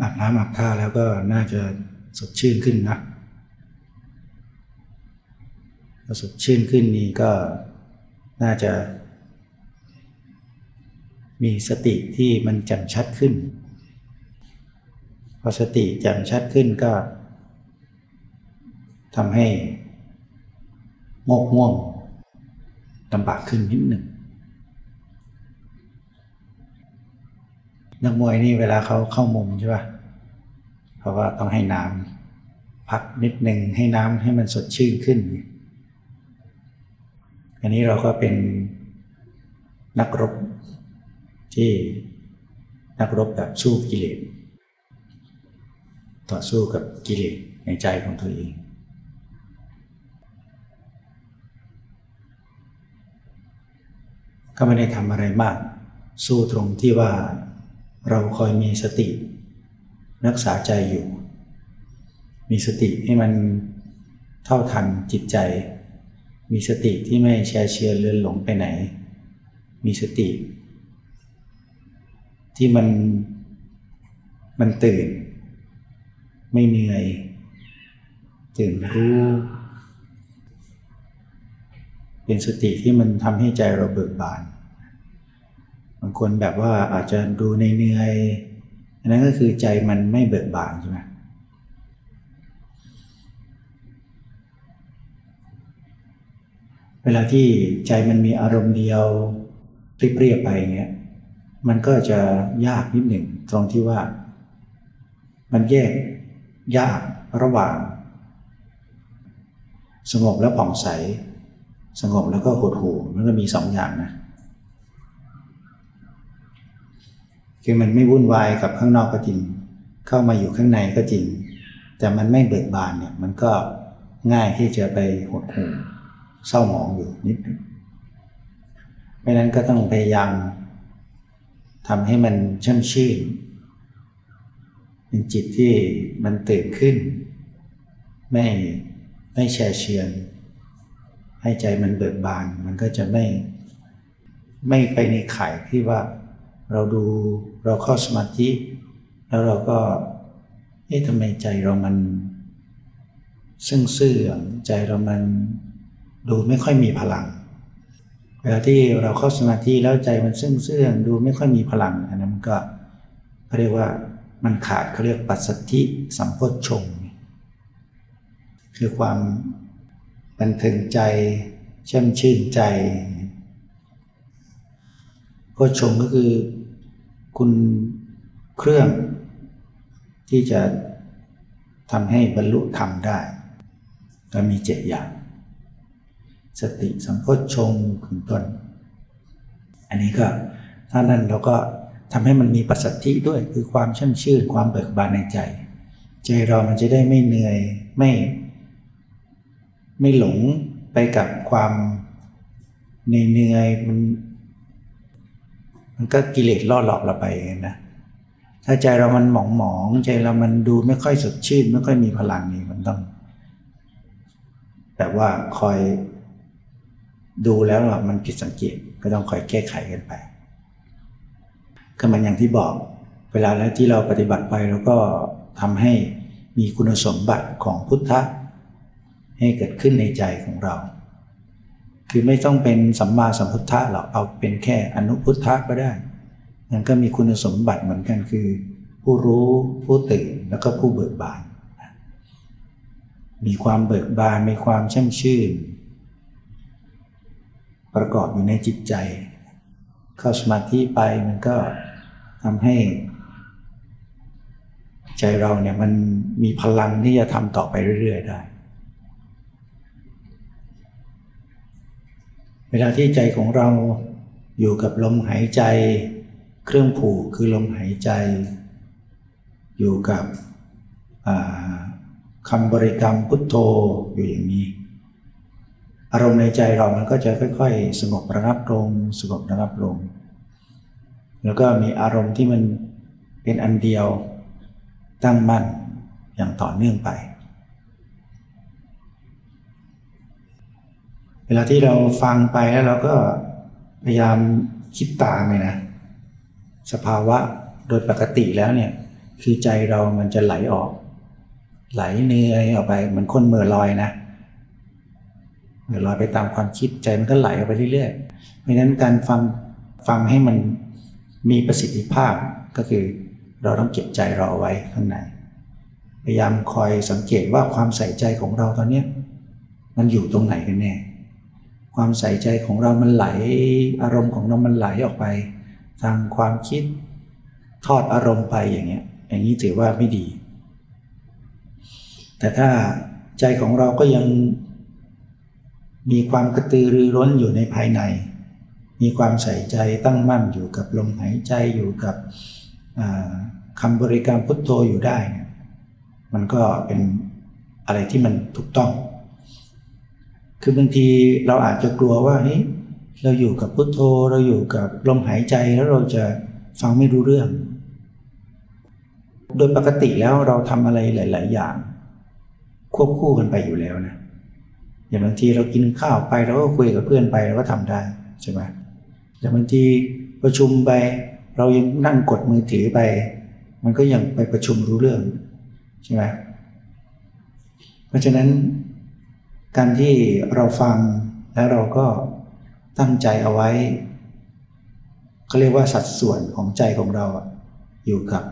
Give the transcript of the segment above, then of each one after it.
อาบน้ำอาบท่าแล้วก็น่าจะสดชื่นขึ้นนะพอสดชื่นขึ้นนี่ก็น่าจะ มีสติที่มันแจ่มชัดขึ้น พอสติแจ่มชัดขึ้นก็ทำให้งกง่วงลำบากขึ้นนิดหนึ่ง นักมวยนี่เวลาเขาเข้ามุมใช่ป่ะเพราะว่าต้องให้น้ำพักนิดหนึ่งให้น้ำให้มันสดชื่นขึ้น อันนี้เราก็เป็นนักรบที่นักรบแบบสู้กิเลสต่อสู้กับกิเลสในใจของตัวเองก็ไม่ได้ทำอะไรมาก สู้ตรงที่ว่า เราคอยมีสติ รักษาใจอยู่ มีสติให้มันเท่าทันจิตใจ มีสติที่ไม่แช่เชือเลือนหลงไปไหน มีสติ ที่มันมันตื่น ไม่เหนื่อย ตื่นรู้ เป็นสติที่มันทำให้ใจเราเบิกบาน บางคนแบบว่าอาจจะดูในเหนื่อยอันนั้นก็คือใจมันไม่เบิกบานใช่ไหมเวลาที่ใจมันมีอารมณ์เดียวเรียบๆไปอย่างเงี้ยมันก็จะยากนิดหนึ่งตรงที่ว่า มันแยกยากระหว่าง สงบแล้วผ่องใส สงบแล้วก็หดหู่มันก็มีสองอย่างนะ คือมันไม่วุ่นวายกับข้างนอกก็จริง เข้ามาอยู่ข้างในก็จริง แต่มันไม่เบิกบานเนี่ย มันก็ง่ายที่จะไปหดหู่เศร้าหมองอยู่นิดนึงเพราะนั้นก็ต้องพยายามทำให้มันช่ำชื่นเป็นจิตที่มันตื่นขึ้น ไม่ไม่แช่เชือน ให้ใจมันเบิกบาน มันก็จะไม่ไม่ไปในข่ายที่ว่า เราดูเราเข้าสมาธิ แล้วเราก็เอ๊ะทำไมใจเรามัน ซึ่งเสื่อมใจเรามันดูไม่ค่อยมีพลังเวลาที่เราเข้าสมาธิแล้วใจมันซึ่งเสื่อมดูไม่ค่อยมีพลังอันนั้นก็เขาเรียกว่ามันขาดเขาเรียกปัสสธิสัมโพชฌงคือความบันเทิงใจช่ำชื่นใจโพชฌงก็คือ คุณเครื่องที่จะทำให้บรรลุธรรมได้ ก็มีเจ็ดอย่าง สติสัมโพชฌงขึ้นต้น อันนี้ก็ถ้านั้นเราก็ทำให้มันมีปัสสัทธิด้วยคือความช่ำชื่นความเบิกบานในใจ ใจเรามันจะได้ไม่เหนื่อยไม่ ไม่หลงไปกับความเหนื่อยมัน มันก็กิเลสล่อหลอกเราไปนะถ้าใจเรามันหมองหมองใจเรามันดูไม่ค่อยสดชื่น ไม่ค่อยมีพลังนี่มันต้องแบบว่าคอยดูแล้วว่ามันผิดสังเกตก็ต้องคอยแก้ไขกันไป ก็มันอย่างที่บอก เวลาแล้วที่เราปฏิบัติไปเราก็ทำให้มีคุณสมบัติของพุทธะให้เกิดขึ้นในใจของเรา คือไม่ต้องเป็นสัมมาสัมพุทธะหรอกเอาเป็นแค่อนุพุทธะก็ได้มันก็มีคุณสมบัติเหมือนกันคือ ผู้รู้ผู้ตื่นแล้วก็ผู้เบิกบาน มีความเบิกบานมีความช่ำชื่น ประกอบอยู่ในจิตใจ เข้าสมาธิไปมันก็ทำให้ ใจเราเนี่ยมันมีพลังที่จะทำต่อไปเรื่อย ๆ ได้ เวลาที่ใจของเราอยู่กับลมหายใจ เครื่องผูกคือลมหายใจ อยู่กับคำบริกรรมพุทโธอยู่อย่างนี้ อารมณ์ในใจเรามันก็จะค่อย ๆ สงบระงับลงสงบระงับลง แล้วก็มีอารมณ์ที่มันเป็นอันเดียวตั้งมั่นอย่างต่อเนื่องไป เวลาที่เราฟังไปแล้วเราก็พยายามคิดตามเลยนะ สภาวะโดยปกติแล้วเนี่ย คือใจเรามันจะไหลออก ไหลเนื่อยออกไปเหมือนคนเมื่อลอยนะเมื่อลอยไปตามความคิดใจมันก็ไหลออกไปเรื่อยๆเพราะฉะนั้นการฟังฟังให้มันมีประสิทธิภาพก็คือเราต้องเก็บใจเราเอาไว้ข้างในพยายามคอยสังเกตว่าความใส่ใจของเราตอนนี้มันอยู่ตรงไหนกันแน่ ความใส่ใจของเรามันไหล อารมณ์ของเรามันไหลออกไป ทางความคิดทอดอารมณ์ไปอย่างเงี้ย อย่างนี้ถือว่าไม่ดี แต่ถ้าใจของเราก็ยังมีความกระตือรือร้นอยู่ในภายใน มีความใส่ใจตั้งมั่นอยู่กับลมหายใจอยู่กับคำบริกรรมพุทโธอยู่ได้นะมันก็เป็นอะไรที่มันถูกต้อง คือบางทีเราอาจจะกลัวว่าเฮ้ยเราอยู่กับพุทโธ เราอยู่กับลมหายใจแล้วเราจะฟังไม่รู้เรื่อง โดยปกติแล้วเราทำอะไรหลาย ๆ อย่าง ควบคู่กันไปอยู่แล้วนะอย่างบางทีเรากินข้าวไปเราก็คุยกับเพื่อนไปเราก็ทำได้ใช่ไหมอย่างบางทีประชุมไป เรายังนั่งกดมือถือไป มันก็ยังไปประชุมรู้เรื่องใช่ไหมเพราะฉะนั้น การที่เราฟังแล้วเราก็ตั้งใจเอาไว้เขาเรียกว่าสัดส่วนของใจของเราอยู่กับ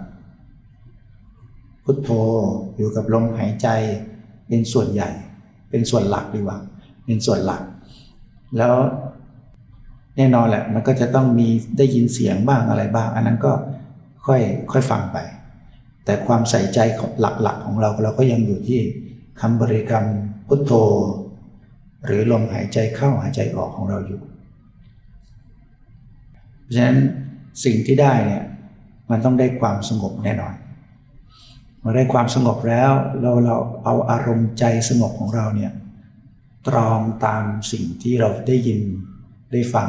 พุทโธอยู่กับลมหายใจ เป็นส่วนใหญ่ เป็นส่วนหลักดีกว่า เป็นส่วนหลัก แล้วแน่นอนแหละ มันก็จะต้องมีได้ยินเสียงบ้างอะไรบ้าง อันนั้นก็ค่อยค่อยฟังไป แต่ความใส่ใจของหลักๆของเราเราก็ยังอยู่ที่คำบริกรรม พุทโธ หรือลมหายใจเข้าหายใจออกของเราอยู่ เพราะฉะนั้นสิ่งที่ได้เนี่ยมันต้องได้ความสงบแน่นอนเมื่อได้ความสงบแล้วเราเราเอาอารมณ์ใจสงบของเราเนี่ยตรองตามสิ่งที่เราได้ยินได้ฟัง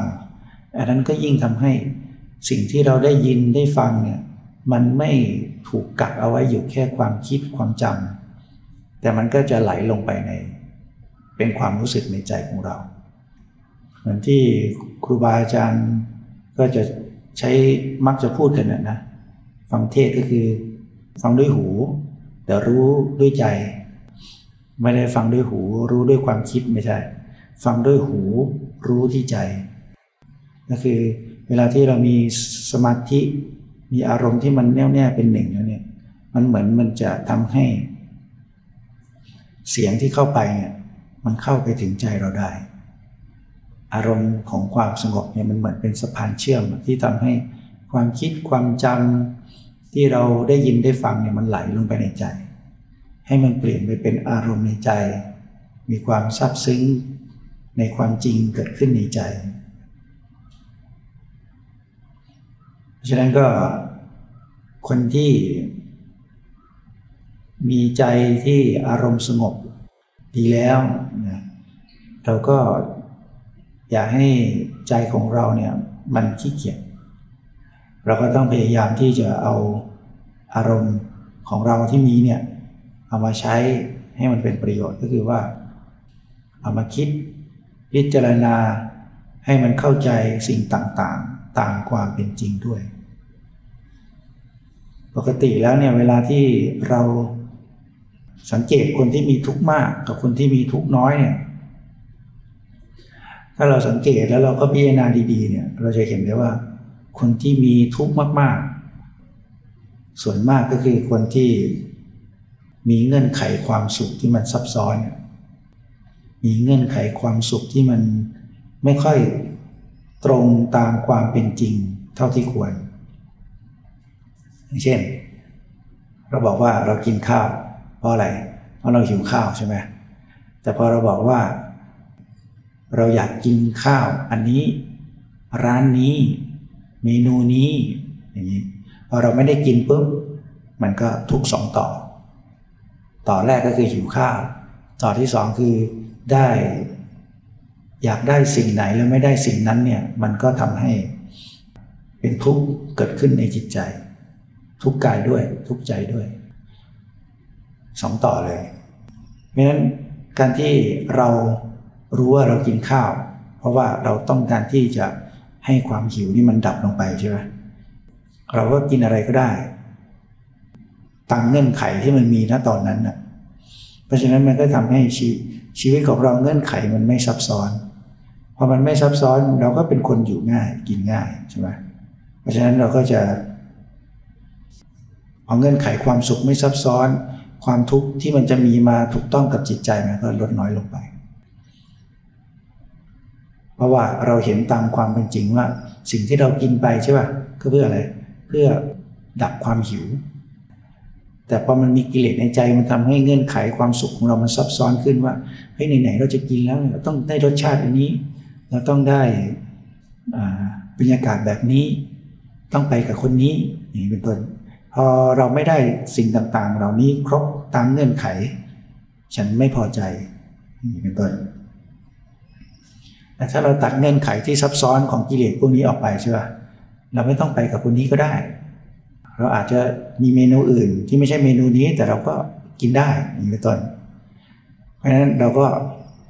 อันนั้นก็ยิ่งทำให้สิ่งที่เราได้ยินได้ฟังเนี่ยมันไม่ถูกกักเอาไว้อยู่แค่ความคิดความจำ แต่มันก็จะไหลลงไปใน เป็นความรู้สึกในใจของเรา เหมือนที่ครูบาอาจารย์ก็จะใช้มักจะพูดกันนะนะฟังเทศก็คือฟังด้วยหู แต่รู้ด้วยใจ ไม่ได้ฟังด้วยหู รู้ด้วยความคิดไม่ใช่ ฟังด้วยหูรู้ที่ใจ ก็คือเวลาที่เรามีสมาธิมีอารมณ์ที่มันแน่วแน่เป็นหนึ่งแล้วเนี่ยมันเหมือนมันจะทำให้ เสียงที่เข้าไปเนี่ยมันเข้าไปถึงใจเราได้ อารมณ์ของความสงบเนี่ยมันเหมือนเป็นสะพานเชื่อมที่ทำให้ความคิดความจำที่เราได้ยินได้ฟังเนี่ยมันไหลลงไปในใจ ให้มันเปลี่ยนไปเป็นอารมณ์ในใจ มีความซาบซึ้งในความจริงเกิดขึ้นในใจเพราะฉะนั้นก็คนที่ มีใจที่อารมณ์สงบดีแล้วนะเราก็อยากให้ใจของเราเนี่ยมันขี้เกียจเราก็ต้องพยายามที่จะเอาอารมณ์ของเราที่มีเนี่ยเอามาใช้ให้มันเป็นประโยชน์ก็คือว่า เอามาคิดพิจารณาให้มันเข้าใจสิ่งต่างๆ ตามความเป็นจริงด้วย ปกติแล้วเนี่ยเวลาที่เรา สังเกตคนที่มีทุกข์มากกับคนที่มีทุกข์น้อยเนี่ย ถ้าเราสังเกตแล้วเราก็พิจารณาดีๆ เนี่ย เราจะเห็นได้ว่า คนที่มีทุกข์มาก ๆ ส่วนมากก็คือคนที่มีเงื่อนไขความสุขที่มันซับซ้อน มีเงื่อนไขความสุขที่มันไม่ค่อยตรงตามความเป็นจริงเท่าที่ควร เช่น เราบอกว่าเรากินข้าว เพราะอะไร เพราะเราหิวข้าวใช่ไหมแต่พอเราบอกว่า เราอยากกินข้าว อันนี้ ร้านนี้ เมนูนี้อย่างนี้พอเราไม่ได้กินปุ๊บมันก็ทุกสองต่อ ต่อแรกก็คือหิวข้าว ต่อที่สองคือได้ อยากได้สิ่งไหนแล้วไม่ได้สิ่งนั้นเนี่ยมันก็ทำให้เป็นทุกข์เกิดขึ้นในจิตใจ ทุกกายด้วยทุกใจด้วย สองต่อเลยเพราะฉะนั้นการที่เรารู้ว่าเรากินข้าว เพราะว่าเราต้องการที่จะให้ความหิวนี่มันดับลงไปใช่ไหมเราก็กินอะไรก็ได้ตามเงื่อนไขที่มันมีณตอนนั้นนะเพราะฉะนั้นมันก็ทำให้ชีชีวิตของเราเงื่อนไขมันไม่ซับซ้อนพอมันไม่ซับซ้อนเราก็เป็นคนอยู่ง่ายกินง่ายใช่ไหมเพราะฉะนั้นเราก็จะเอาเงื่อนไขความสุขไม่ซับซ้อน ความทุกข์ที่มันจะมีมาถูกต้องกับจิตใจมันก็ลดน้อยลงไป เพราะว่าเราเห็นตามความเป็นจริงว่า สิ่งที่เรากินไปใช่ป่ะก็เพื่ออะไร เพื่อดับความหิว แต่พอมันมีกิเลสในใจมันทำให้เงื่อนไขความสุขของเรามันซับซ้อนขึ้นว่าเฮ้ยไหนๆเราจะกินแล้วเราต้องได้รสชาติอันนี้ เราต้องได้บรรยากาศแบบนี้ ต้องไปกับคนนี้อย่างนี้เป็นต้นพอเราไม่ได้สิ่งต่างๆ เหล่านี้ครบ ตามเงื่อนไข ฉันไม่พอใจนี่เป็นต้นแต่ถ้าเราตัดเงื่อนไขที่ซับซ้อนของกิเลสพวกนี้ออกไปใช่ป่ะเราไม่ต้องไปกับคนนี้ก็ได้ เราอาจจะมีเมนูอื่นที่ไม่ใช่เมนูนี้แต่เราก็กินได้อย่เป็นต้น เพราะฉะนั้นเราก็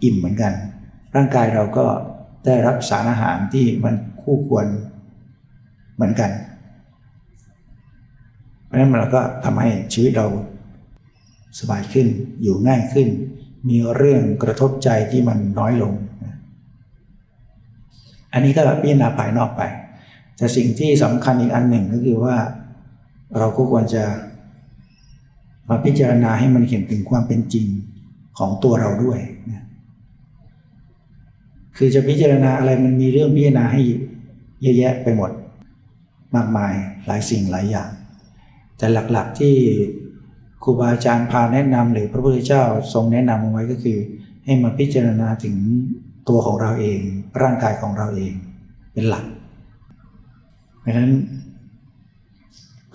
อิ่มเหมือนกัน ร่างกายเราก็ได้รับสารอาหารที่มันคู่ควรเหมือนกัน เพราะฉะนั้นเราก็ทำให้ชีวิตเรา สบายขึ้น อยู่ง่ายขึ้น มีเรื่องกระทบใจที่มันน้อยลง อันนี้ก็พิจารณาภายนอกไป แต่สิ่งที่สำคัญอีกอันหนึ่งก็คือว่า เราก็ควรจะมาพิจารณาให้มันเห็นถึงความเป็นจริงของตัวเราด้วยนะคือจะพิจารณาอะไรมันมีเรื่องพิจารณาให้เยอะแยะไปหมด มากมายหลายสิ่งหลายอย่าง แต่หลักๆที่ ครูบาอาจารย์พาแนะนำหรือพระพุทธเจ้าทรงแนะนำเอาไว้ก็คือ ให้มาพิจารณาถึงตัวของเราเอง ร่างกายของเราเอง เป็นหลักเพราะนั้น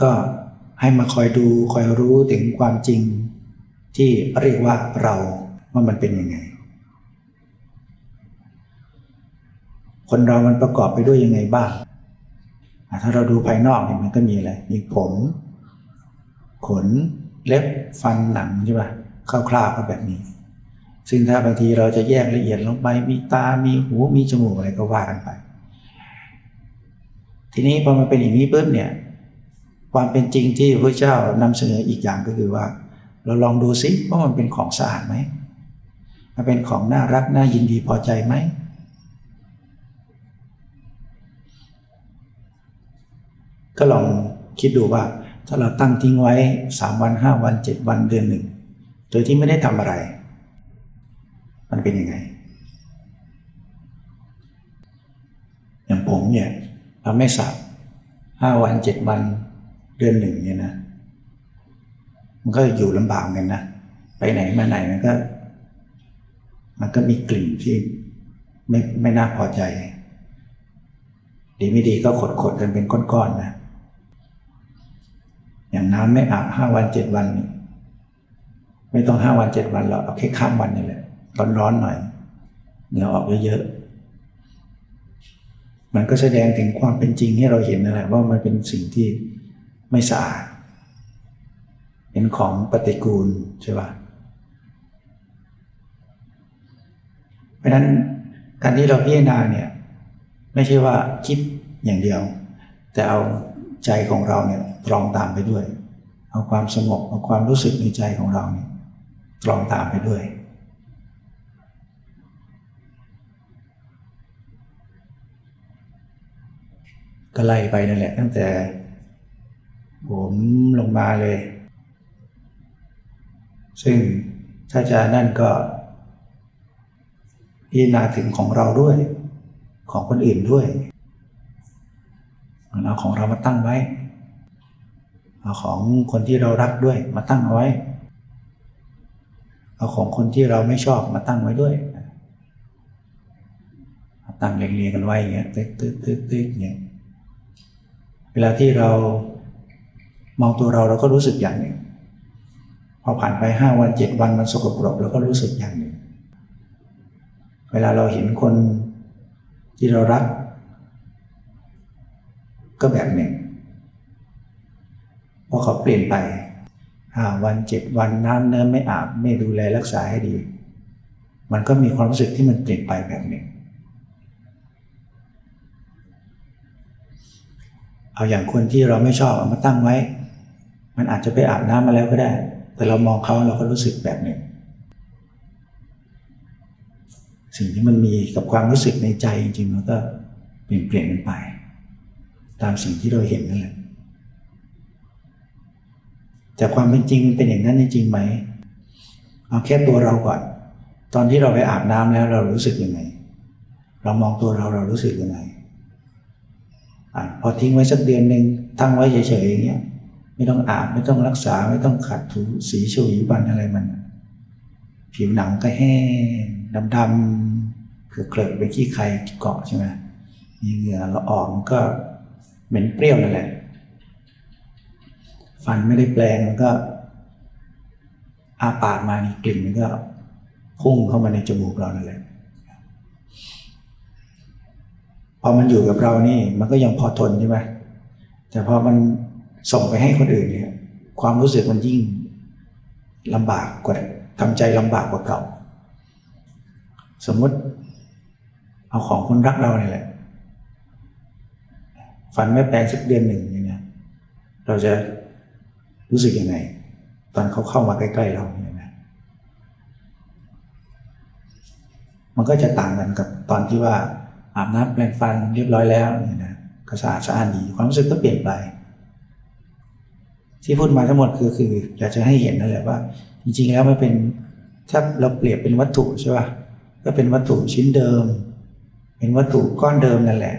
ก็ให้มาคอยดูคอยรู้ถึงความจริง ที่เรียกว่าเราว่ามันเป็นยังไง คนเรามันประกอบไปด้วยยังไงบ้างถ้าเราดูภายนอกเนี่ยมันก็มีอะไร มีผม ขน เล็บฟันหนังใช่ปะคร่าวๆก็แบบนี้ ซึ่งถ้าบางทีเราจะแยกละเอียดลงไป มีตา มีหู มีจมูกอะไรก็ว่ากันไป ทีนี้พอมาเป็นอย่างนี้ปุ๊บเนี่ย ความเป็นจริงที่พระเจ้านำเสนออีกอย่างก็คือว่า เราลองดูซิว่ามันเป็นของสะอาดไหม มันเป็นของน่ารักน่ายินดีพอใจไหมก็ลองคิดดูว่า ถ้าเราตั้งทิ้งไว้สามวันห้าวันเจ็ดวันเดือนหนึ่ง โดยที่ไม่ได้ทำอะไร มันเป็นยังไง อย่างผมเนี่ยเราไม่สับห้าวันเจ็ดวันเดือนหนึ่งเนี่ยนะ มันก็อยู่ลำบากกันนะ ไปไหนมาไหนมันก็ มันก็มีกลิ่นที่ไม่ไม่น่าพอใจ ดีไม่ดีก็ขดขดกันเป็นก้อนๆนะ อย่างน้ำไม่อาบห้าวันเจ็ดวันนี่ไม่ต้องห้าวันเจ็ดวันหรอกเอาแค่ข้ามวันนี่แหละร้อนๆหน่อยเหงื่อออกเยอะๆมันก็แสดงถึงความเป็นจริงให้เราเห็นนั่นแหละว่ามันเป็นสิ่งที่ไม่สะอาดเป็นของปฏิกูลใช่ปะเพราะนั้นการที่เราพิจารณาเนี่ยไม่ใช่ว่าคิดอย่างเดียว แต่เอาใจของเราเนี่ยตรองตามไปด้วย เอาความสงบเอาความรู้สึกในใจของเราเนี่ยตรองตามไปด้วย ก็ไล่ไปนั่นแหละ ตั้งแต่ ผมลงมาเลย ซึ่งถ้าจะนั่นก็พิจารณาถึงของเราด้วย ของคนอื่นด้วยเอาของเรามาตั้งไว้ เอาของคนที่เรารักด้วยมาตั้งเอาไว้ เอาของคนที่เราไม่ชอบมาตั้งไว้ด้วยตั้งเรียงๆกันไว้อย่างเงี้ยตึ๊กตึ๊กตึ๊กตึ๊กอย่างเงี้ยเวลาที่เรามองตัวเราเราก็รู้สึกอย่างหนึ่ง พอผ่านไปห้าวันเจ็ดวันมันสกปรกเราก็รู้สึกอย่างหนึ่ง เวลาเราเห็นคนที่เรารัก ก็แบบหนึ่ง พอเขาเปลี่ยนไปห้าวันเจ็ดวันน้ำเนื้อไม่อาบไม่ดูแลรักษาให้ดี มันก็มีความรู้สึกที่มันเปลี่ยนไปแบบหนึ่ง เอาอย่างคนที่เราไม่ชอบเอามาตั้งไว้ มันอาจจะไปอาบน้ำมาแล้วก็ได้ แต่เรามองเขาเราก็รู้สึกแบบหนึ่ง สิ่งที่มันมีกับความรู้สึกในใจจริงๆมันก็เปลี่ยนเปลี่ยนกันไป ตามสิ่งที่เราเห็นนั่นแหละ แต่ความเป็นจริงมันเป็นอย่างนั้นจริงไหมเอาแค่ตัวเราก่อน ตอนที่เราไปอาบน้ำแล้วเรารู้สึกยังไง เรามองตัวเราเรารู้สึกยังไงอพอทิ้งไว้สักเดือนหนึ่งตั้งไว้เฉยๆอย่างเงี้ยไม่ต้องอาบไม่ต้องรักษาไม่ต้องขัดถูสีฉวีบันอะไรมัน ผิวหนังก็แห้งดำๆคือเกลือเป็นขี้ใครเกาะใช่ไหมมีเหงื่อเราออกมันก็เหม็นเปรี้ยวนั่นแหละ ฟันไม่ได้แปลงมันก็อาปากมานี่กลิ่นมันก็พุ่งเข้ามาในจมูกเรานั่นแหละพอมันอยู่กับเรานี่ มันก็ยังพอทนใช่ไหมแต่พอมันส่งไปให้คนอื่นเนี่ย ความรู้สึกมันยิ่งลำบากกว่าทำใจลำบากกว่าเก่าสมมติเอาของคนรักเราเนี่ยแหละฟันไม่แปลงสักเดือนหนึ่งอย่างเงี้ยเราจะ รู้สึกยังไง ตอนเขาเข้ามาใกล้ ๆ เราเนี่ยนะมันก็จะต่างกันกับตอนที่ว่าอาบน้ำแปรงฟันเรียบร้อยแล้วเนี่ยนะก็สะอาดสะอาดดีความรู้สึกก็เปลี่ยนไป ที่พูดมาทั้งหมดคือคืออยากจะให้เห็นนั่นแหละว่า จริง ๆ แล้วมันเป็นถ้าเราเปรียบเป็นวัตถุใช่ป่ะก็เป็นวัตถุชิ้นเดิม เป็นวัตถุก้อนเดิมนั่นแหละ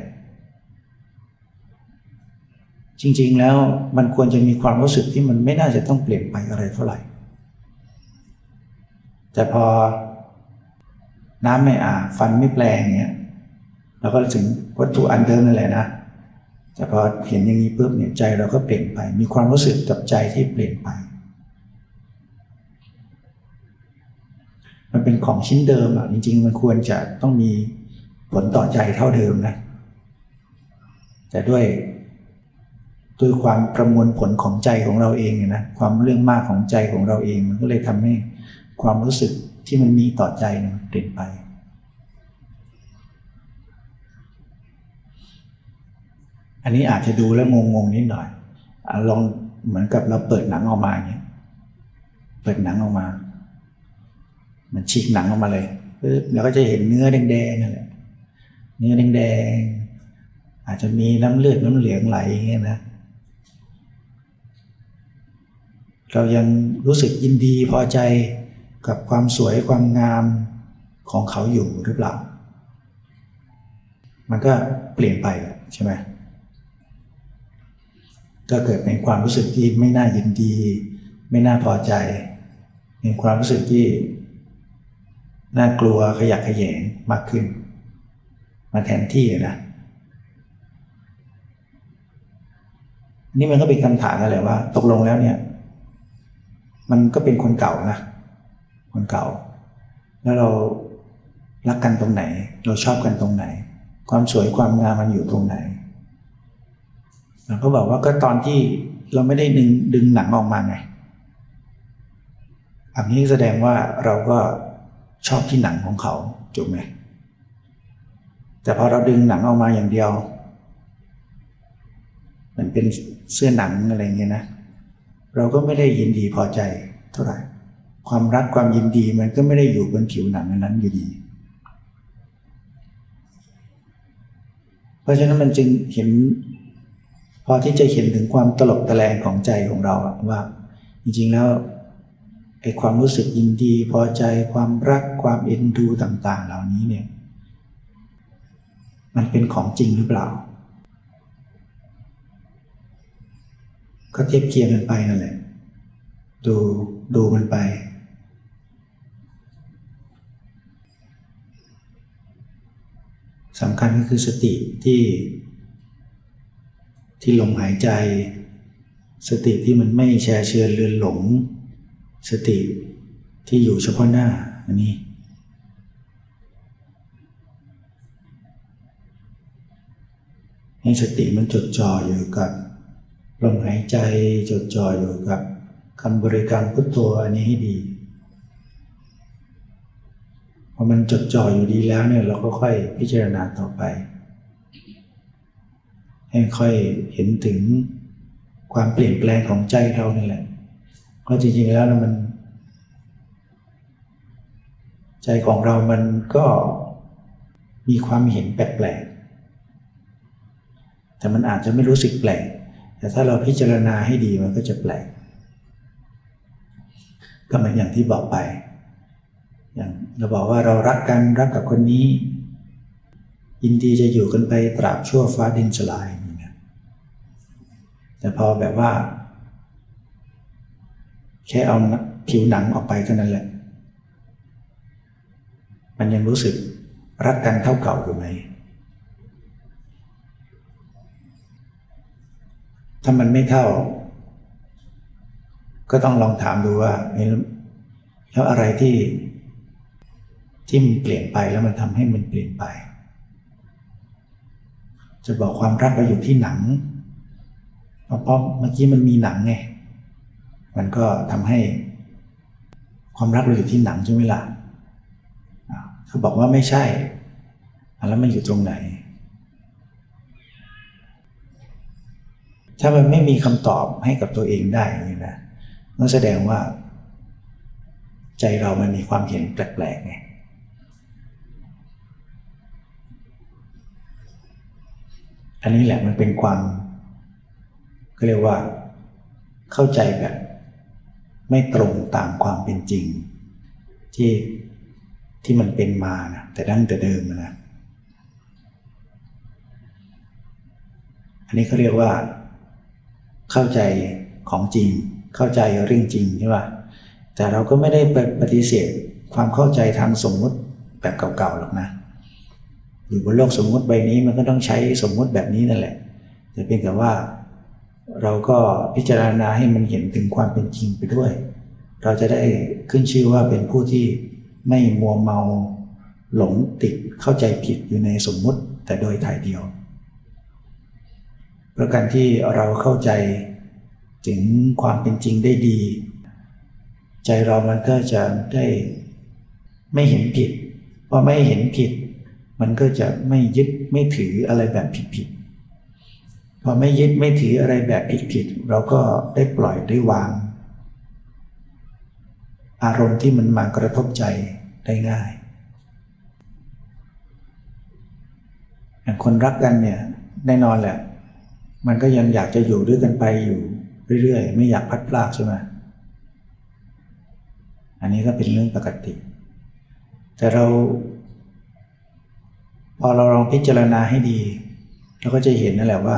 จริงๆแล้วมันควรจะมีความรู้สึกที่มันไม่น่าจะต้องเปลี่ยนไปอะไรเท่าไหร่ แต่พอน้ำไม่อาบฟันไม่แปลงเนี้ยเราก็ถึงวัตถุอันเดิมนั่นแหละนะ แต่พอเห็นอย่างนี้ปุ๊บเนี่ยใจเราก็เปลี่ยนไป มีความรู้สึกกับใจที่เปลี่ยนไป มันเป็นของชิ้นเดิมอะจริง ๆ มันควรจะต้องมีผลต่อใจเท่าเดิมนะ แต่ด้วย ด้วยความประมวลผลของใจของเราเองนะความเรื่องมากของใจของเราเองมันก็เลยทำให้ความรู้สึกที่มันมีต่อใจเนี่ยเปลี่ยนไป อันนี้อาจจะดูแล้วงงๆนิดหน่อยอลองเหมือนกับเราเปิดหนังออกมาอย่างนี้เปิดหนังออกมา มันฉีกหนังออกมาเลยปึ๊บแล้วก็จะเห็นเนื้อแดงๆนั่นแหละเนื้อแดงๆอาจจะมีน้ำเลือดน้ำเหลืองไหลอย่างเงี้ยนะ เรายังรู้สึกยินดีพอใจกับความสวยความงามของเขาอยู่หรือเปล่า มันก็เปลี่ยนไปใช่ไหมก็เกิดเป็นความรู้สึกที่ไม่น่ายินดี ไม่น่าพอใจเป็นความรู้สึกที่น่ากลัวขยักขยงมากขึ้น มาแทนที่นะนี่มันก็เป็นคำถามนั่นแหละว่า ตกลงแล้วเนี่ย มันก็เป็นคนเก่านะ คนเก่า แล้วเรารักกันตรงไหน เราชอบกันตรงไหน ความสวยความงามมันอยู่ตรงไหนเราก็บอกว่าก็ตอนที่เราไม่ได้ดึงดึงหนังออกมาไงอันนี้แสดงว่าเราก็ชอบที่หนังของเขาจบไหมแต่พอเราดึงหนังออกมาอย่างเดียว มันเป็นเสื้อหนังอะไรเงี้ยนะ เราก็ไม่ได้ยินดีพอใจเท่าไหร่ ความรักความยินดีมันก็ไม่ได้อยู่บนผิวหนังนั้นอยู่ดี เพราะฉะนั้นมันจึงเห็น พอที่จะเห็นถึงความตลบตะแลงของใจของเราว่า จริงๆแล้วไอ้ความรู้สึกยินดีพอใจความรักความเอ็นดูต่าง ๆ เหล่านี้เนี่ย มันเป็นของจริงหรือเปล่า ก็เทียบเคียงกันไปนั่นแหละ ดูดูมันไป สำคัญก็คือสติที่ ที่ลมหายใจ สติที่มันไม่แช่เชือนเลือนหลง สติที่อยู่เฉพาะหน้าอันนี้ให้สติมันจดจ่ออยู่กับ ลมหายใจจดจ่ออยู่กับคำบริกรรมพุทโธอันนี้ให้ดีพอมันจดจ่ออยู่ดีแล้วเนี่ยเราก็ค่อยพิจารณาต่อไป ให้ค่อยเห็นถึงความเปลี่ยนแปลงของใจเรานี่แหละเพราะจริงๆแล้วมัน ใจของเรามันก็มีความเห็นแปลกๆแต่มันอาจจะไม่รู้สึกแปลก แต่ถ้าเราพิจารณาให้ดีมันก็จะแปลก ก็เหมือนอย่างที่บอกไป อย่างเราบอกว่าเรารักกันรักกับคนนี้ ยินดีจะอยู่กันไปตราบชั่วฟ้าดินสลายนี่นะแต่พอแบบว่า แค่เอาผิวหนังออกไปเท่านั้นแหละ มันยังรู้สึกรักกันเท่าเก่าอยู่ไหม ถ้ามันไม่เท่าก็ต้องลองถามดูว่า แล้วอะไรที่ที่มันเปลี่ยนไปแล้วมันทำให้มันเปลี่ยนไป จะบอกความรักเราอยู่ที่หนังเพราะเมื่อกี้มันมีหนังไงมันก็ทำให้ความรักเราอยู่ที่หนังใช่ไหมล่ะเขาบอกว่าไม่ใช่ แล้วมันอยู่ตรงไหน ถ้ามันไม่มีคำตอบให้กับตัวเองได้นี่นะนั่นแสดงว่า ใจเรามันมีความเห็นแปลกๆไงอันนี้แหละมันเป็นความก็เรียกว่า เข้าใจแบบ ไม่ตรงตามความเป็นจริง ที่ที่มันเป็นมานะแต่ดั้งแต่เดิมนะอันนี้เขาเรียกว่า เข้าใจของจริง เข้าใจเรื่องจริงใช่ป่ะแต่เราก็ไม่ได้ปฏิเสธความเข้าใจทางสมมุติแบบเก่าๆหรอกนะอยู่บนโลกสมมุติใบนี้มันก็ต้องใช้สมมุติแบบนี้นั่นแหละแต่เพียงแต่ว่าเราก็พิจารณาให้มันเห็นถึงความเป็นจริงไปด้วย เราจะได้ขึ้นชื่อว่าเป็นผู้ที่ไม่มัวเมาหลงติดเข้าใจผิดอยู่ในสมมุติแต่โดยถ่ายเดียว ประการที่เราเข้าใจถึงความเป็นจริงได้ดี ใจเรามันก็จะได้ไม่เห็นผิดพอไม่เห็นผิด มันก็จะไม่ยึดไม่ถืออะไรแบบผิดๆพอไม่ยึดไม่ถืออะไรแบบผิดๆเราก็ได้ปล่อยได้วาง อารมณ์ที่มันมากระทบใจได้ง่ายอย่างคนรักกันเนี่ยแน่นอนแหละ มันก็ยังอยากจะอยู่ด้วยกันไปอยู่เรื่อยๆ ไม่อยากพัดพลากใช่ไหมอันนี้ก็เป็นเรื่องปกติ แต่เรา พอเราลองพิจารณาให้ดี เราก็จะเห็นนั่นแหละว่า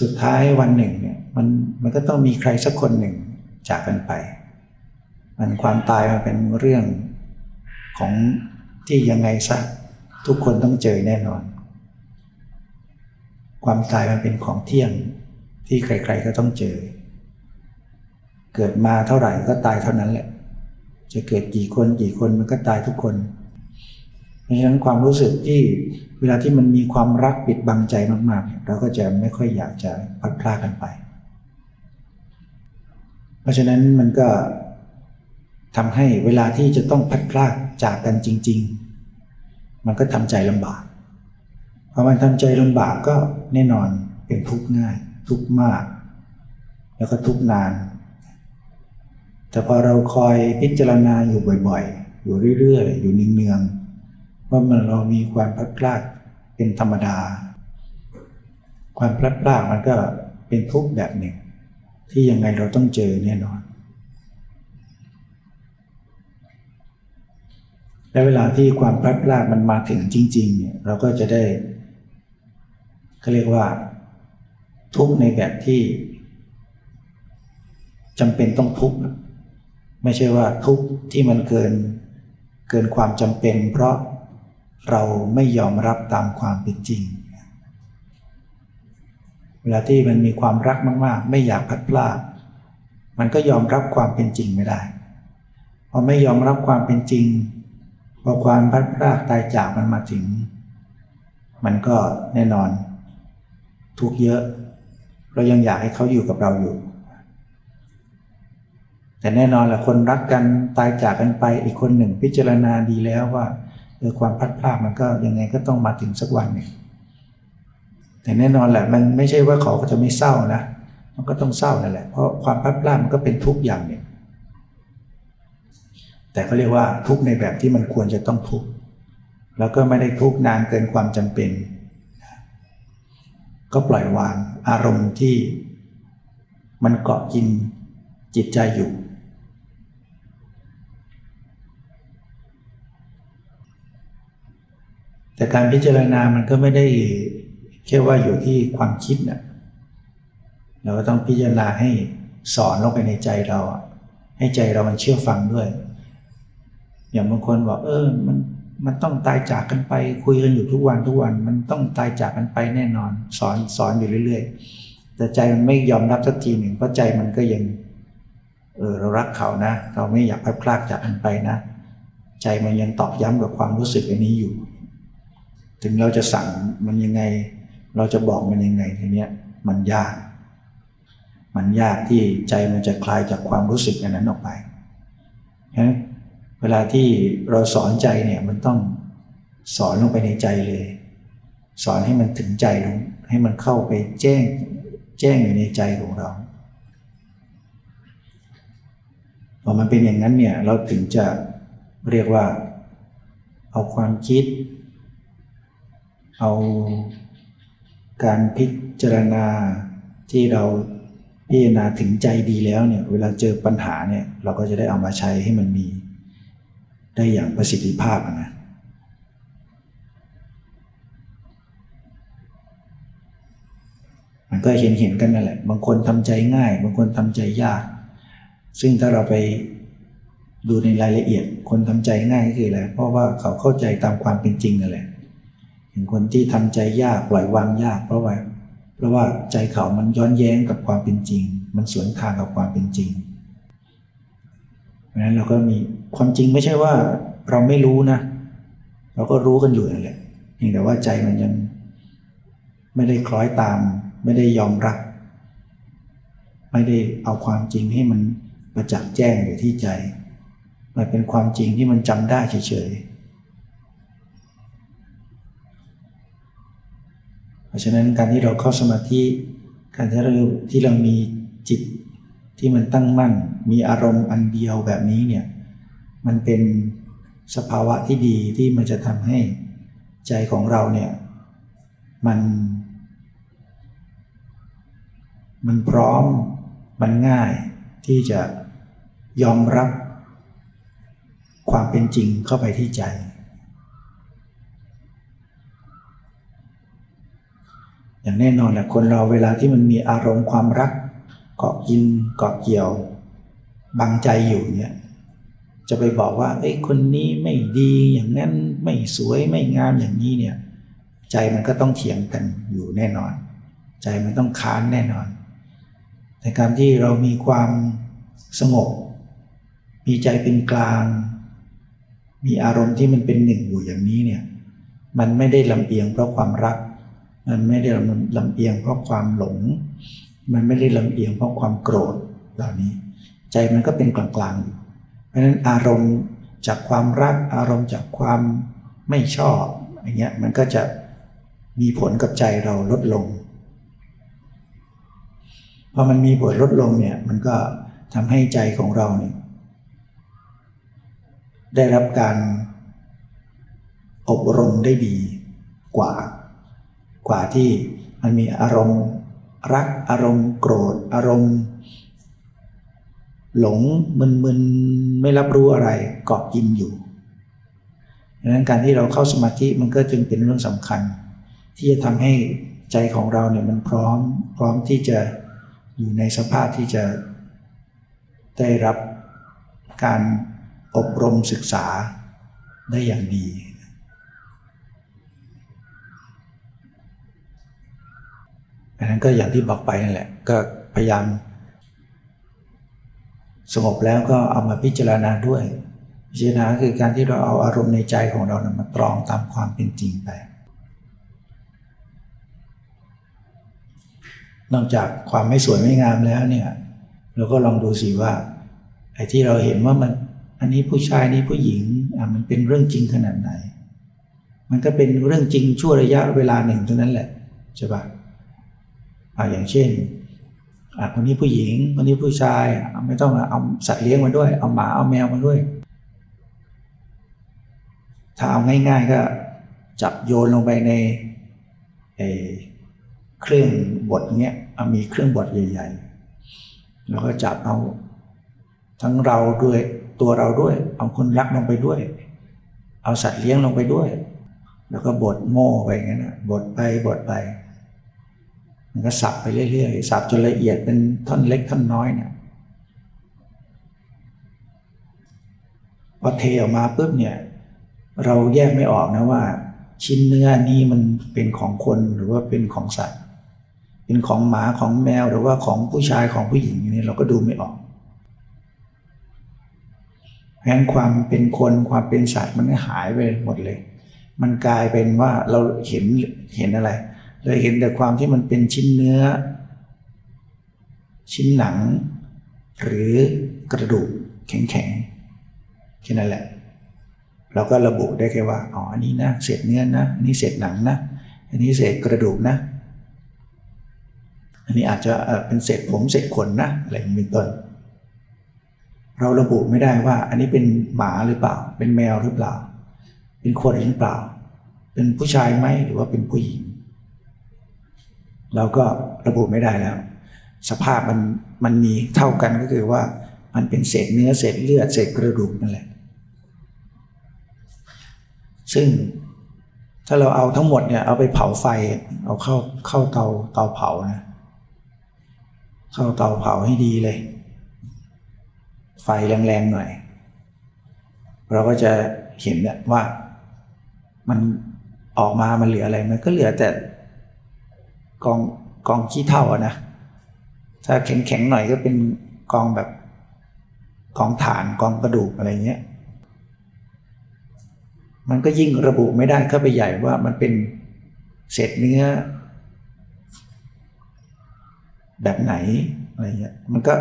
สุดท้ายวันหนึ่งเนี่ยมันมันก็ต้องมีใครสักคนหนึ่งจากกันไป มันความตายมันเป็นเรื่องของที่ยังไงซะทุกคนต้องเจอแน่นอน ความตายมันเป็นของเที่ยงที่ใครๆก็ต้องเจอ เกิดมาเท่าไหร่ก็ตายเท่านั้นแหละ จะเกิดกี่คนกี่คนมันก็ตายทุกคน เพราะฉะนั้นความรู้สึกที่เวลาที่มันมีความรักปิดบังใจมากๆ เราก็จะไม่ค่อยอยากจะพัดพลาดกันไป เพราะฉะนั้นมันก็ทำให้เวลาที่จะต้องพัดพลาดจากกันจริง ๆ มันก็ทำใจลำบาก พอมันทำใจลำบากก็แน่นอนเป็นทุกข์ง่าย ทุกข์มาก แล้วก็ทุกข์นาน แต่พอเราคอยพิจารณาอยู่บ่อยๆ อยู่เรื่อยๆ อยู่เนืองๆว่ามันเรามีความพลัดพรากเป็นธรรมดา ความพลัดพรากมันก็เป็นทุกข์แบบหนึ่ง ที่ยังไงเราต้องเจอแน่นอนและเวลาที่ความพลัดพรากมันมาถึงจริง ๆ เนี่ยเราก็จะได้ เขาเรียกว่า ทุกในแบบที่จำเป็นต้องทุกข์ไม่ใช่ว่าทุกข์ที่มันเกิน เกินความจำเป็น เพราะเราไม่ยอมรับตามความเป็นจริง เวลาที่มันมีความรักมาก ๆ ไม่อยากพัดพลาดมันก็ยอมรับความเป็นจริงไม่ได้พอไม่ยอมรับความเป็นจริงพอความพัดพลาดตายจากมันมาถึง มันก็แน่นอน ทุกเยอะ เรายังอยากให้เขาอยู่กับเราอยู่ แต่แน่นอนแหละคนรักกันตายจากกันไปอีกคนหนึ่งพิจารณาดีแล้วว่าอความพัดพลาดมันก็ยังไงก็ต้องมาถึงสักวันหนึ่งแต่แน่นอนแหละมันไม่ใช่ว่าเขาก็จะไม่เศร้านะ มันก็ต้องเศร้านั่นแหละ เพราะความพัดพลาดมันก็เป็นทุกอย่างหนึ่งแต่เขาเรียกว่าทุกในแบบที่มันควรจะต้องทุกแล้วก็ไม่ได้ทุกนานเกินความจำเป็น ก็ปล่อยวางอารมณ์ที่มันเกาะกินจิตใจอยู่ แต่การพิจารณามันก็ไม่ได้แค่ว่าอยู่ที่ความคิดนะเราก็ต้องพิจารณาให้สอนลงไปในใจเรา ให้ใจเรามันเชื่อฟังด้วย อย่างบางคนบอกเออมัน มันต้องตายจากกันไปคุยกันอยู่ทุกวันทุกวัน มันต้องตายจากกันไปแน่นอน สอนสอนอยู่เรื่อยๆ แต่ใจมันไม่ยอมรับสักทีหนึ่งเพราะใจมันก็ยังเออเรารักเขานะ เราไม่อยากพัดพลากจากกันไปนะ ใจมันยังตอกย้ำกับความรู้สึกอันนี้อยู่ ถึงเราจะสั่งมันยังไง เราจะบอกมันยังไงทีเนี้ยมันยาก มันยากที่ใจมันจะคลายจากความรู้สึกอันนั้นออกไปฉะนั้น เวลาที่เราสอนใจเนี่ยมันต้องสอนลงไปในใจเลย สอนให้มันถึงใจลงให้มันเข้าไปแจ้งแจ้งอยู่ในใจของเราพอมันเป็นอย่างนั้นเนี่ยเราถึงจะเรียกว่า เอาความคิด เอาการพิจารณาที่เราพิจารณาถึงใจดีแล้วเนี่ยเวลาเจอปัญหาเนี่ยเราก็จะได้เอามาใช้ให้มันมี ได้อย่างประสิทธิภาพนะมันก็เห็นเห็นกันนั่นแหละ บางคนทำใจง่าย บางคนทำใจยาก ซึ่งถ้าเราไปดูในรายละเอียด คนทำใจง่ายก็คืออะไร เพราะว่าเขาเข้าใจตามความเป็นจริงนั่นแหละเห็นคนที่ทำใจยากปล่อยวางยาก เพราะว่า เพราะว่าใจเขามันย้อนแย้งกับความเป็นจริง มันสวนทางกับความเป็นจริงเพราะฉะนั้นเราก็มี ความจริงไม่ใช่ว่าเราไม่รู้นะ เราก็รู้กันอยู่นั่นแหละเพียงแต่ว่าใจมันยัง ไม่ได้คล้อยตาม ไม่ได้ยอมรับ ไม่ได้เอาความจริงให้มันประจักษ์แจ้งอยู่ที่ใจ มันเป็นความจริงที่มันจำได้เฉยๆเพราะฉะนั้นการที่เราเข้าสมาธิการที่เราที่เรามีจิตที่มันตั้งมั่น มีอารมณ์อันเดียวแบบนี้เนี่ย มันเป็นสภาวะที่ดีที่มันจะทำให้ใจของเราเนี่ยมัน มันพร้อมมันง่ายที่จะยอมรับความเป็นจริงเข้าไปที่ใจ อย่างแน่นอนแหละคนเราเวลาที่มันมีอารมณ์ความรักเกาะกินเกาะเกี่ยว บังใจอยู่เนี่ย จะไปบอกว่าไอ้คนนี้ไม่ดีอย่างนั้นไม่สวยไม่งามอย่างนี้เนี่ยใจมันก็ต้องเถียงกันอยู่แน่นอน ใจมันต้องค้านแน่นอน แต่การที่เรามีความสงบ มีใจเป็นกลาง มีอารมณ์ที่มันเป็นหนึ่งอยู่อย่างนี้เนี่ยมันไม่ได้ลำเอียงเพราะความรัก มันไม่ได้ลำเอียงเพราะความหลง มันไม่ได้ลำเอียงเพราะความโกรธเหล่านี้ ใจมันก็เป็นกลางๆอยู่ ราะฉะนั้นอารมณ์จากความรักอารมณ์จากความไม่ชอบอย่างเงี้ยมันก็จะมีผลกับใจเราลดลงพอมันมีผลลดลงเนี่ยมันก็ทำให้ใจของเราเนี่ยได้รับการอบรมได้ดีกว่า กว่าที่มันมีอารมณ์รักอารมณ์โกรธอารมณ์ หลงมึนๆไม่รับรู้อะไรเกาะกินอยู่ดังนั้นการที่เราเข้าสมาธิมันก็จึงเป็นเรื่องสำคัญ ที่จะทำให้ใจของเราเนี่ยมันพร้อมพร้อมที่จะอยู่ในสภาพที่จะได้รับการอบรมศึกษาได้อย่างดี อันนั้นก็อย่างที่บอกไปนั่นแหละ ก็พยายาม สงบแล้วก็เอามาพิจารณาด้วย พิจารณาคือการที่เราเอาอารมณ์ในใจของเรานะมาตรองตามความเป็นจริงไป นอกจากความไม่สวยไม่งามแล้วเนี่ยเราก็ลองดูสิว่าไอ้ที่เราเห็นว่ามันอันนี้ผู้ชายนี้ผู้หญิงอะมันเป็นเรื่องจริงขนาดไหน มันก็เป็นเรื่องจริงชั่วระยะเวลาหนึ่งเท่านั้นแหละใช่ปะอ่าอย่างเช่น อะคนนี้ผู้หญิงคนนี้ผู้ชายอะไม่ต้องเอาสัตว์เลี้ยงมาด้วย เอาหมาเอาแมวมาด้วย ถ้าเอาง่าย ๆ ก็จับโยนลงไปในเครื่องบดเนี้ยเอามีเครื่องบดใหญ่ๆแล้วก็จับเอาทั้งเราด้วยตัวเราด้วย เอาคนรักลงไปด้วย เอาสัตว์เลี้ยงลงไปด้วย แล้วก็บดโม่ไปอย่างนั้นนะบดไปบดไป มันก็สับไปเรื่อยๆสับจนละเอียดเป็นท่อนเล็กท่อนน้อยเนี่ยพอเทออกมาปุ๊บเนี่ย เราแยกไม่ออกนะว่า ชิ้นเนื้อนี้มันเป็นของคนหรือว่าเป็นของสัตว์ เป็นของหมาของแมวหรือว่าของผู้ชายของผู้หญิงนี่เราก็ดูไม่ออกเพราะฉะนั้นความเป็นคนความเป็นสัตว์มันหายไปหมดเลย มันกลายเป็นว่าเราเห็นเห็นอะไร เราเห็นแต่ความที่มันเป็นชิ้นเนื้อ ชิ้นหนัง หรือกระดูกแข็งๆแค่นั้นแหละ เราก็ระบุได้แค่ว่าอ๋ออันนี้นะเศษเนื้อนะอันนี้เศษหนังนะอันนี้เศษกระดูกนะ อันนี้อาจจะเป็นเศษผมเศษขนนะอะไรอย่างนี้เป็นต้นเราระบุไม่ได้ว่า อันนี้เป็นหมาหรือเปล่า เป็นแมวหรือเปล่า เป็นคนหรือเปล่า เป็นผู้ชายไหมหรือว่าเป็นผู้หญิง เราก็ระบุไม่ได้แล้ว สภาพมันมันมีเท่ากันก็คือว่ามันเป็นเศษเนื้อเศษเลือดเศษกระดูกนั่นแหละ ซึ่งถ้าเราเอาทั้งหมดเนี่ยเอาไปเผาไฟเอาเข้าเข้าเตาเตาเผานะเข้าเตาเผาให้ดีเลย ไฟแรงๆหน่อย เราก็จะเห็นเนี่ยว่ามันออกมามันเหลืออะไรมันก็เหลือแต่ กองกองขี้เท่าอะนะถ้าแข็งๆหน่อยก็เป็นกองแบบกองฐานกองกระดูกอะไรเงี้ย มันก็ยิ่งระบุไม่ได้เข้าไปใหญ่ว่ามันเป็นเศษเนื้อ แบบไหนอะไรเงี้ยมันก็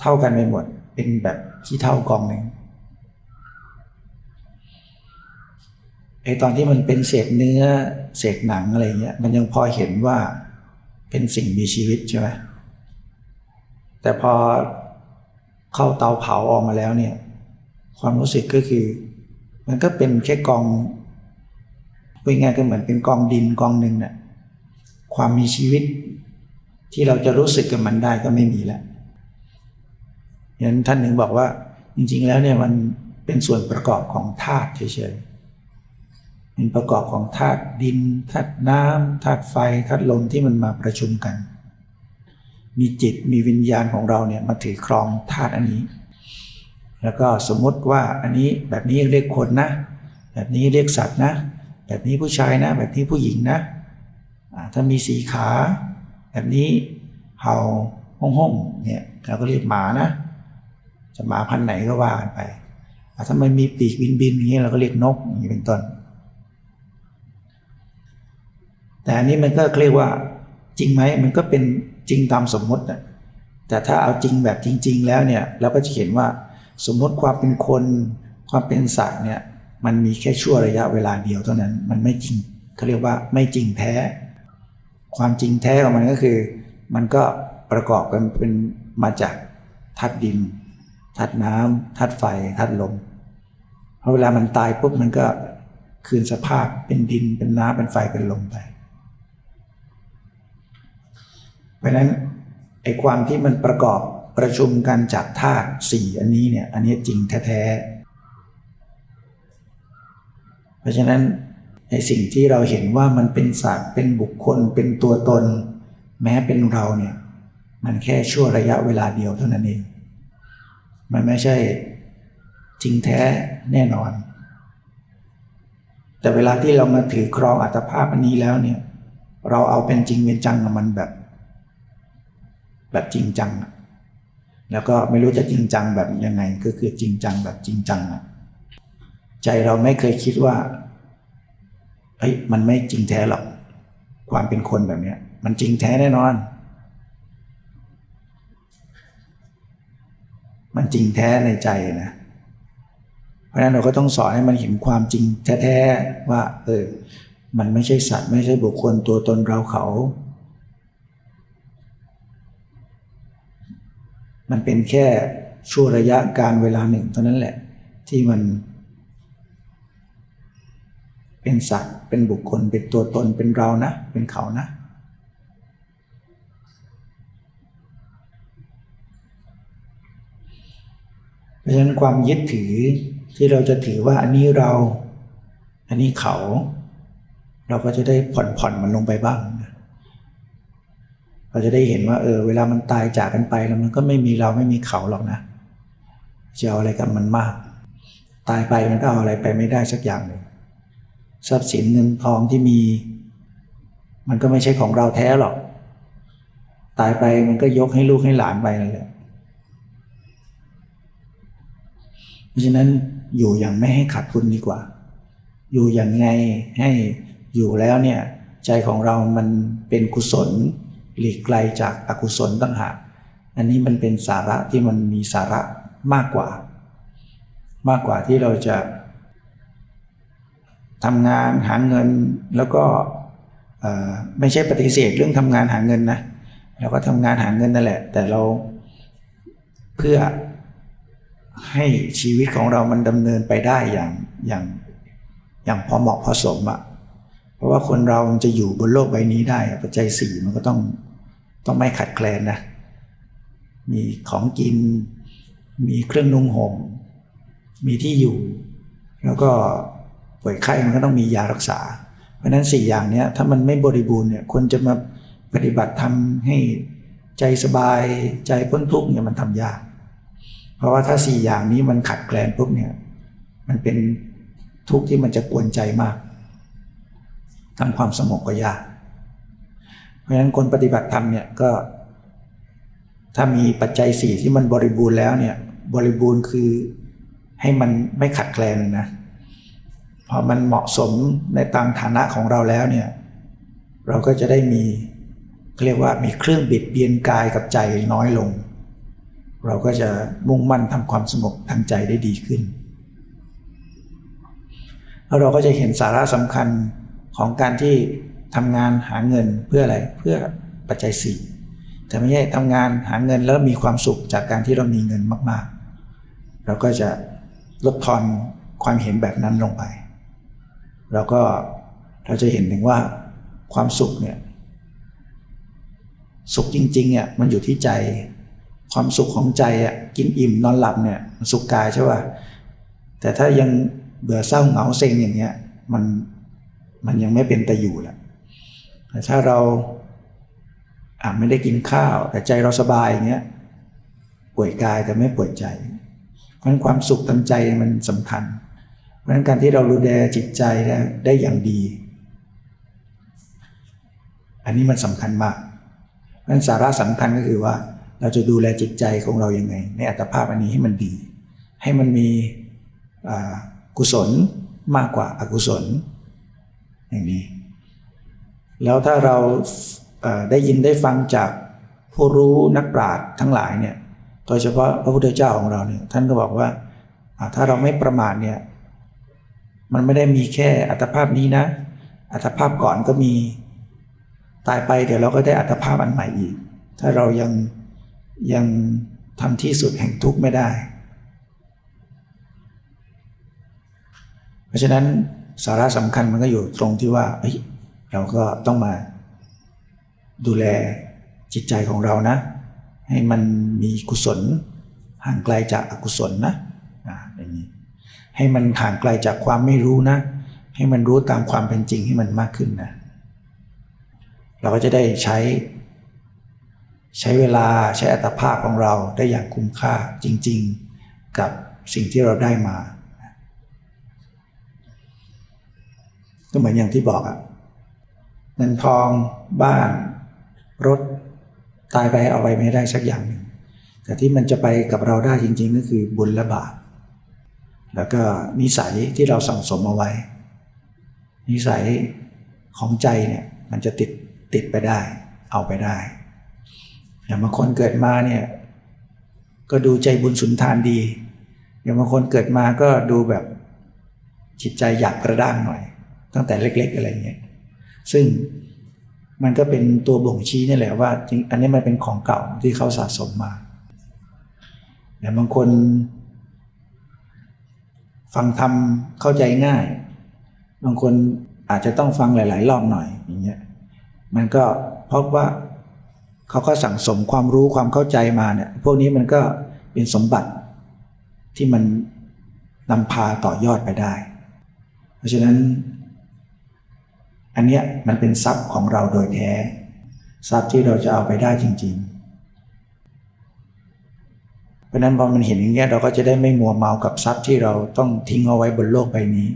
เท่ากันไปหมด เป็นแบบขี้เท่ากองหนึ่งไอตอนที่มันเป็นเศษเนื้อเศษหนังอะไรเงี้ยมันยังพอเห็นว่า เป็นสิ่งมีชีวิตใช่ไหมแต่พอเข้าเตาเผาออกมาแล้วเนี่ย ความรู้สึกก็คือ มันก็เป็นแค่กองพูดง่ายก็เหมือนเป็นกองดินกองหนึ่งนะ่ะความมีชีวิตที่เราจะรู้สึกกับมันได้ก็ไม่มีแล้วอย่างนั้นท่านหนึ่งบอกว่าจริง ๆ แล้วเนี่ยมันเป็นส่วนประกอบของธาตุเฉยๆ เป็นประกอบของธาตุดินธาตุน้ำธาตุไฟธาตุลมที่มันมาประชุมกัน มีจิตมีวิญญาณของเราเนี่ยมาถือครองธาตุอันนี้ แล้วก็สมมติว่าอันนี้แบบนี้เรียกคนนะ แบบนี้เรียกสัตว์นะ แบบนี้ผู้ชายนะ แบบนี้ผู้หญิงนะถ้ามีสีขา แบบนี้เห่าห้องห้องเนี่ยเราก็เรียกหมานะ จะหมาพันธุ์ไหนก็ว่ากันไปถ้ามันมีปีกบินบินอย่างนี้เราก็เรียกนกอย่างนี้เป็นต้น แต่อันนี้มันก็เรียกว่าจริงไหมมันก็เป็นจริงตามสมมตินะแต่ถ้าเอาจริงแบบจริง ๆ แล้วเนี่ยเราก็จะเห็นว่าสมมติความเป็นคนความเป็นสัตว์เนี่ยมันมีแค่ชั่วระยะเวลาเดียวเท่านั้นมันไม่จริงเขาเรียกว่าไม่จริงแท้ ความจริงแท้ของมันก็คือ มันก็ประกอบกันเป็นมาจากธาตุดินธาตุน้ำธาตุไฟธาตุลมพอเวลามันตายปุ๊บมันก็คืนสภาพเป็นดินเป็นน้ำเป็นไฟเป็นลมไป เพราะนั้นไอ้ความที่มันประกอบประชุมกันจากธาตุสี่อันนี้เนี่ยอันนี้จริงแท้ๆ เพราะฉะนั้นในสิ่งที่เราเห็นว่ามันเป็นสัตว์เป็นบุคคลเป็นตัวตน แม้เป็นเราเนี่ยมันแค่ชั่วระยะเวลาเดียวเท่านั้นเอง มันไม่ใช่จริงแท้แน่นอน แต่เวลาที่เรามาถือครองอัตภาพอันนี้แล้วเนี่ยเราเอาเป็นจริงเป็นจังกับมันแบบ แบบจริงจัง แล้วก็ไม่รู้จะจริงจังแบบยังไง ก็คือจริงจังแบบจริงจังอะใจเราไม่เคยคิดว่าเฮ้ยมันไม่จริงแท้หรอก ความเป็นคนแบบเนี้ย มันจริงแท้แน่นอน มันจริงแท้ในใจนะเพราะฉะนั้นเราก็ต้องสอนให้มันเห็นความจริงแท้ๆว่า เออ มันไม่ใช่สัตว์ ไม่ใช่บุคคลตัวตนเราเขา มันเป็นแค่ช่วระยะการเวลาหนึ่งเท่านั้นแหละ ที่มัน เป็นสัตว์เป็นบุคคลเป็นตัวตนเป็นเรานะ เป็นเขานะ เพราะฉะนั้นความยึดถือที่เราจะถือว่าอันนี้เรา อันนี้เขา เราก็จะได้ผ่อนผ่อนมันลงไปบ้าง เราจะได้เห็นว่าเออเวลามันตายจากกันไปแล้วมันก็ไม่มีเราไม่มีเขาหรอกนะจะเอาอะไรกับมันมาก ตายไปมันก็เอาอะไรไปไม่ได้สักอย่างหนึ่งทรัพย์สินเงินทองที่มี มันก็ไม่ใช่ของเราแท้หรอก ตายไปมันก็ยกให้ลูกให้หลานไปนั่นแหละเพราะฉะนั้นอยู่อย่างไม่ให้ขาดทุนดีกว่า อยู่อย่างไงให้อยู่แล้วเนี่ย ใจของเรามันเป็นกุศล หลีกไกลจากอกุศลต่างหากอันนี้มันเป็นสาระที่มันมีสาระมากกว่า มากกว่าที่เราจะทำงานหาเงินแล้วก็ไม่ใช่ปฏิเสธเรื่องทำงานหาเงินนะเราก็ทำงานหาเงินนั่นแหละ แต่เราเพื่อให้ชีวิตของเรามันดำเนินไปได้อย่างอย่างอย่างพอเหมาะพอสมอะเพ ราะว่าคนเราจะอยู่บนโลกใบนี้ได้ ปัจจัยสี่มันก็ต้องต้องไม่ขัดแคลนนะ มีของกิน มีเครื่องนุ่งห่ม มีที่อยู่ แล้วก็ป่วยไข้มันก็ต้องมียารักษา เพราะนั้นสี่อย่างนี้ถ้ามันไม่บริบูรณ์เนี่ยคนจะมาปฏิบัติทำให้ใจสบายใจพ้นทุกข์เนี่ยมันทำยาก เพราะว่าถ้าสี่อย่างนี้มันขัดแคลนปุ๊บเนี่ย มันเป็นทุกข์ที่มันจะกวนใจมาก ทำความสงบก็ยาก เพราะฉะนั้นคนปฏิบัติธรรมเนี่ยก็ ถ้ามีปัจจัยสี่ที่มันบริบูรณ์แล้วเนี่ยบริบูรณ์คือให้มันไม่ขัดแคลนนะพอมันเหมาะสมในตามฐานะของเราแล้วเนี่ยเราก็จะได้มีเรียกว่ามีเครื่องบิดเบียนกายกับใจน้อยลง เราก็จะมุ่งมั่นทำความสงบทางใจได้ดีขึ้นแล้วเราก็จะเห็นสาระสำคัญ ของการที่ทำงานหาเงินเพื่ออะไรเพื่อปัจจัยสี่แต่ไม่ใช่ทำงานหาเงินแล้วมีความสุขจากการที่เรามีเงินมาก ๆ เราก็จะลดทอนความเห็นแบบนั้นลงไปเราก็เราจะเห็นถึงว่าความสุขเนี่ยสุขจริงๆเนี่ยมันอยู่ที่ใจ ความสุขของใจอะกินอิ่มนอนหลับเนี่ยมันสุขกายใช่ป่ะแต่ถ้ายังเบื่อเศร้าเหงาเซ็งอย่างเงี้ยมัน มันยังไม่เป็นแต่อยู่แหละแต่ถ้าเราอ่าไม่ได้กินข้าว แต่ใจเราสบายอย่างเงี้ยป่วยกายแต่ไม่ป่วยใจ เพราะฉะนั้นความสุขทางใจมันสำคัญ เพราะฉะนั้นการที่เราดูแลจิตใจได้ได้อย่างดี อันนี้มันสำคัญมาก เพราะฉะนั้นสาระสำคัญก็คือว่า เราจะดูแลจิตใจของเรายังไง ในอัตภาพอันนี้ให้มันดี ให้มันมีกุศลมากกว่าอากุศล อย่างนี้ แล้วถ้าเราได้ยินได้ฟังจากผู้รู้นักปราชญ์ทั้งหลายเนี่ยโดยเฉพาะพระพุทธเจ้าของเราเนี่ยท่านก็บอกว่าถ้าเราไม่ประมาทเนี่ยมันไม่ได้มีแค่อัตภาพนี้นะ อัตภาพก่อนก็มีตายไปเดี๋ยวเราก็ได้อัตภาพอันใหม่อีก ถ้าเรายังยังทำที่สุดแห่งทุกข์ไม่ได้ เพราะฉะนั้น สาระสำคัญมันก็อยู่ตรงที่ว่าเฮ้ยเราก็ต้องมาดูแลจิตใจของเรานะ ให้มันมีกุศล ห่างไกลจากอกุศลนะอย่างนี้ให้มันห่างไกลจากความไม่รู้นะ ให้มันรู้ตามความเป็นจริงให้มันมากขึ้นนะ เราก็จะได้ใช้ ใช้เวลาใช้อัตภาพของเราได้อย่างคุ้มค่าจริง ๆ กับสิ่งที่เราได้มา ก็เหมือนอย่างที่บอกอะเงินทองบ้าน รถตายไปเอาไปไม่ได้สักอย่างหนึ่งแต่ที่มันจะไปกับเราได้จริงๆก็คือบุญและบาปแล้วก็นิสัยที่เราสั่งสมเอาไว้ นิสัยของใจเนี่ยมันจะติดติดไปได้ เอาไปได้อย่างบางคนเกิดมาเนี่ยก็ดูใจบุญสุนทานดี อย่างบางคนเกิดมาก็ดูแบบจิตใจหยาบกระด้างหน่อย ตั้งแต่เล็ก ๆ อะไรเงี้ยซึ่งมันก็เป็นตัวบ่งชี้นี่แหละว่าจริงอันนี้มันเป็นของเก่าที่เขาสะสมมาแต่บางคน ฟังธรรมเข้าใจง่าย บางคนอาจจะต้องฟังหลาย ๆ รอบหน่อยอย่างเงี้ยมันก็เพราะว่าเขาก็สั่งสมความรู้ความเข้าใจมาเนี่ย พวกนี้มันก็เป็นสมบัติที่มันนำพาต่อยอดไปได้ เพราะฉะนั้น อันเนี้ยมันเป็นทรัพย์ของเราโดยแท้ ทรัพย์ที่เราจะเอาไปได้จริง ๆ เพราะนั้นพอมันเห็นอย่างเงี้ยเราก็จะได้ไม่มัวเมากับทรัพย์ที่เราต้องทิ้งเอาไว้บนโลกใบนี้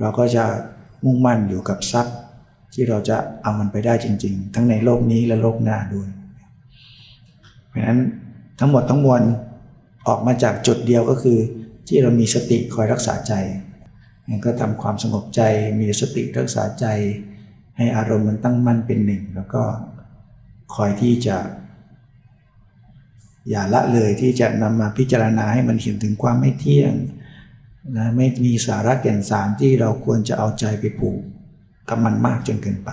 เราก็จะมุ่งมั่นอยู่กับทรัพย์ที่เราจะเอามันไปได้จริง ๆ ทั้งในโลกนี้และโลกหน้าด้วย เพราะนั้นทั้งหมดทั้งมวลออกมาจากจุดเดียวก็คือที่เรามีสติคอยรักษาใจ มันก็ทำความสงบใจมีสติรักษาใจ ให้อารมณ์มันตั้งมั่นเป็นหนึ่ง แล้วก็คอยที่จะ อย่าละเลยที่จะนำมาพิจารณาให้มันเห็นถึงความไม่เที่ยงนะไม่มีสาระแก่นสารที่เราควรจะเอาใจไปผูกกับมันมากจนเกินไป